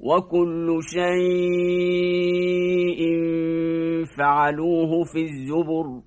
وكل شيء فعلوه في الزبر.